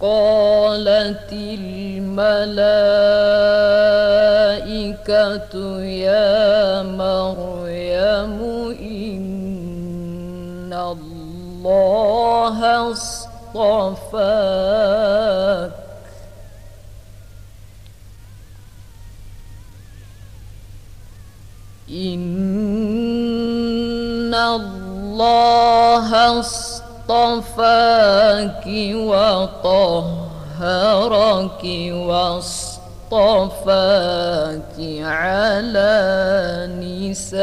قالت الملائكة يا مريم إن الله اصطفاك. إن الله اصطفاك. اصطفاك وطهرك واصطفاك على نساء.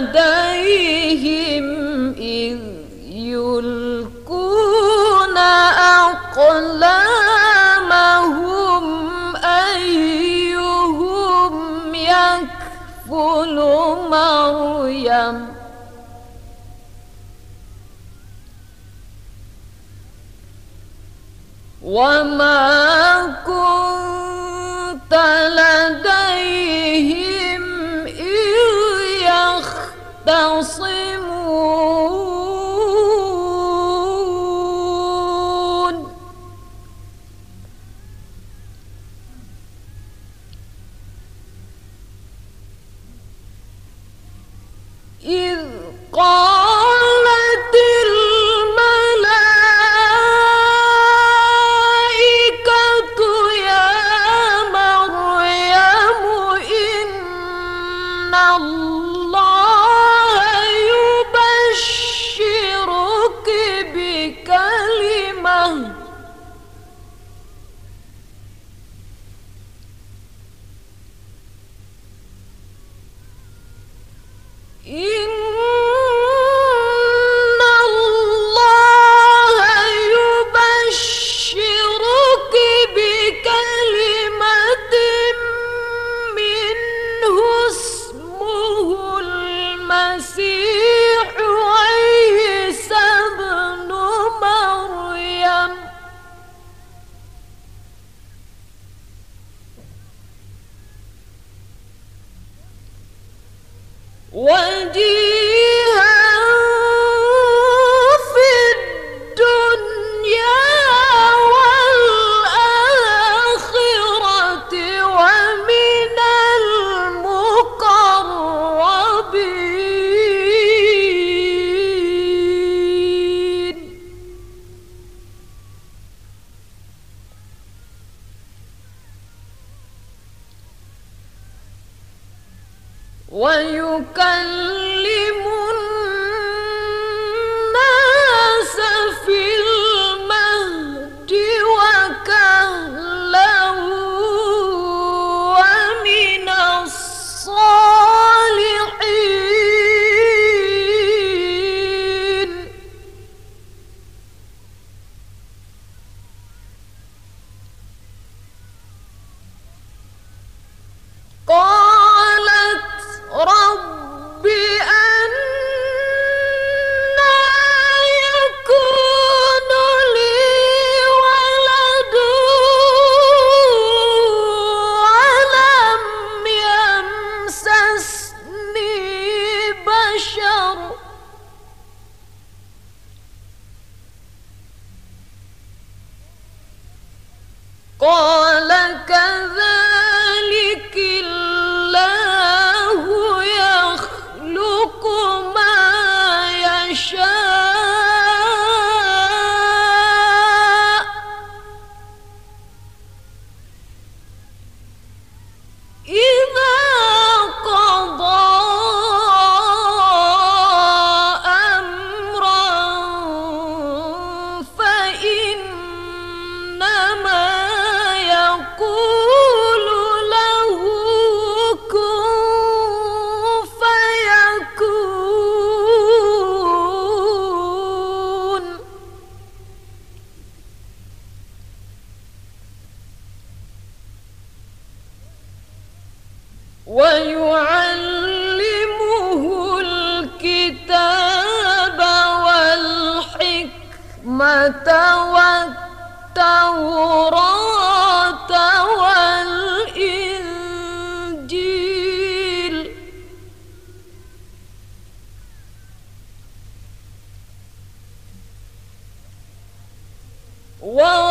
لديهم إذ يلقون أقلامهم أيهم يكفل مريم. وما وجيها ويكلم قال ويعلمه الكتاب والحكمة والتوراة والإنجيل. ورسولا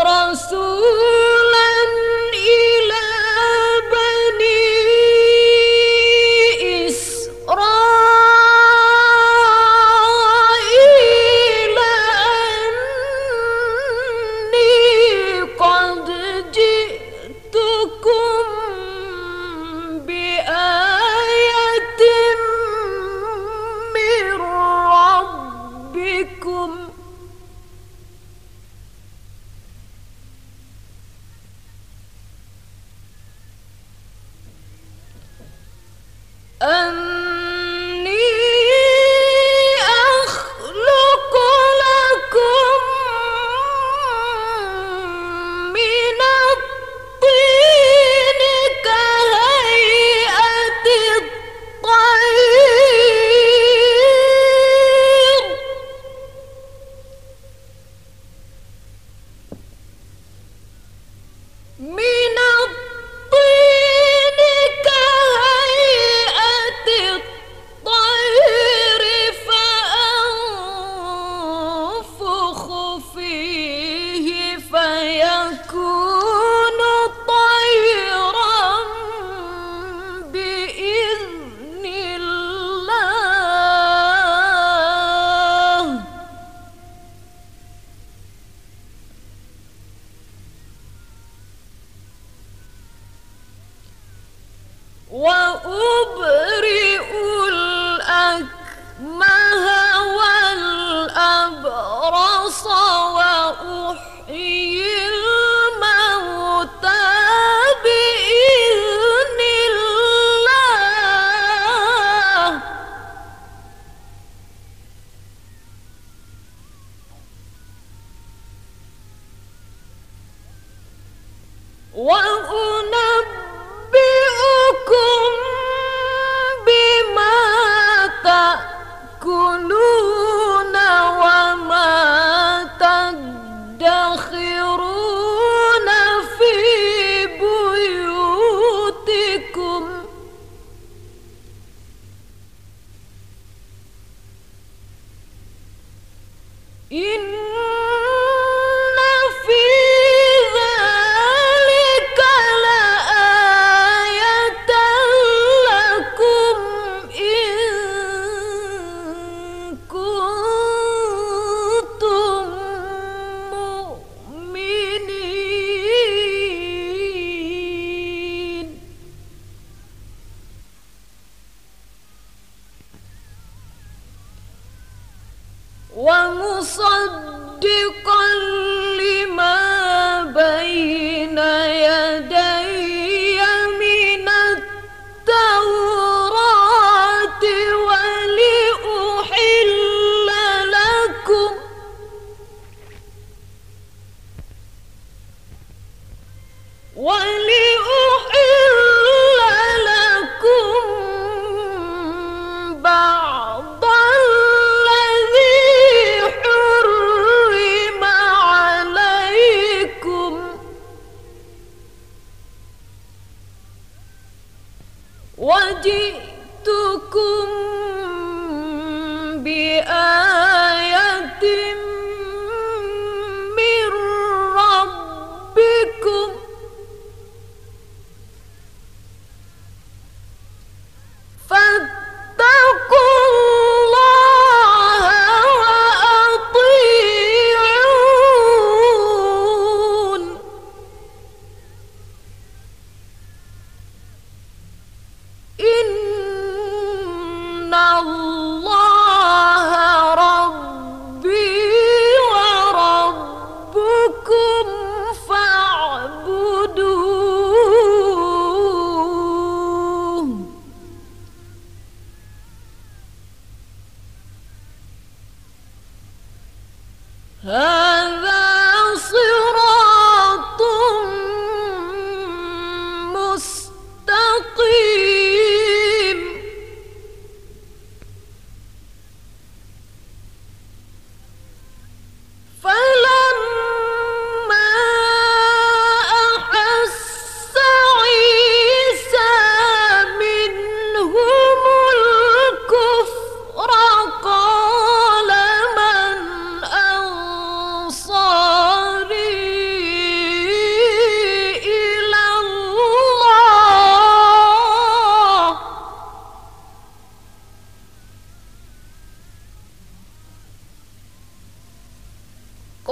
وأحيي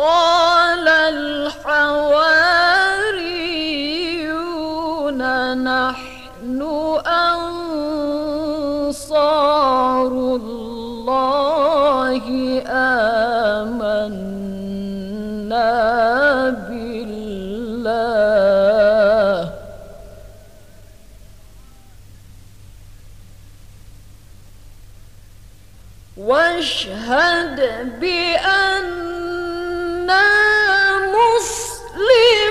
قال الحواريون نحن أنصار الله آمنا بالله. واشهد بأن بأننا مسلمون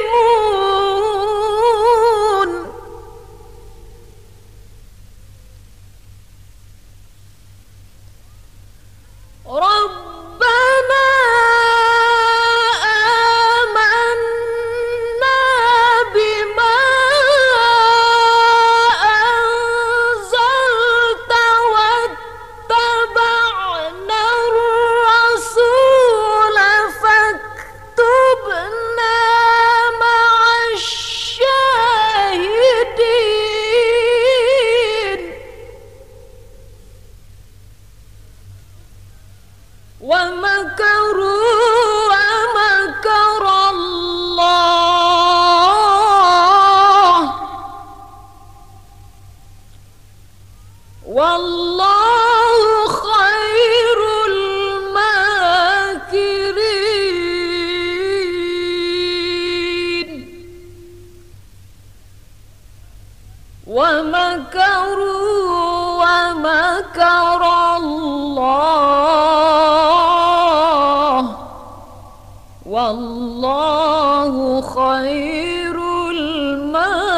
والله خير الماكرين.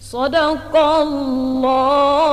صدق الله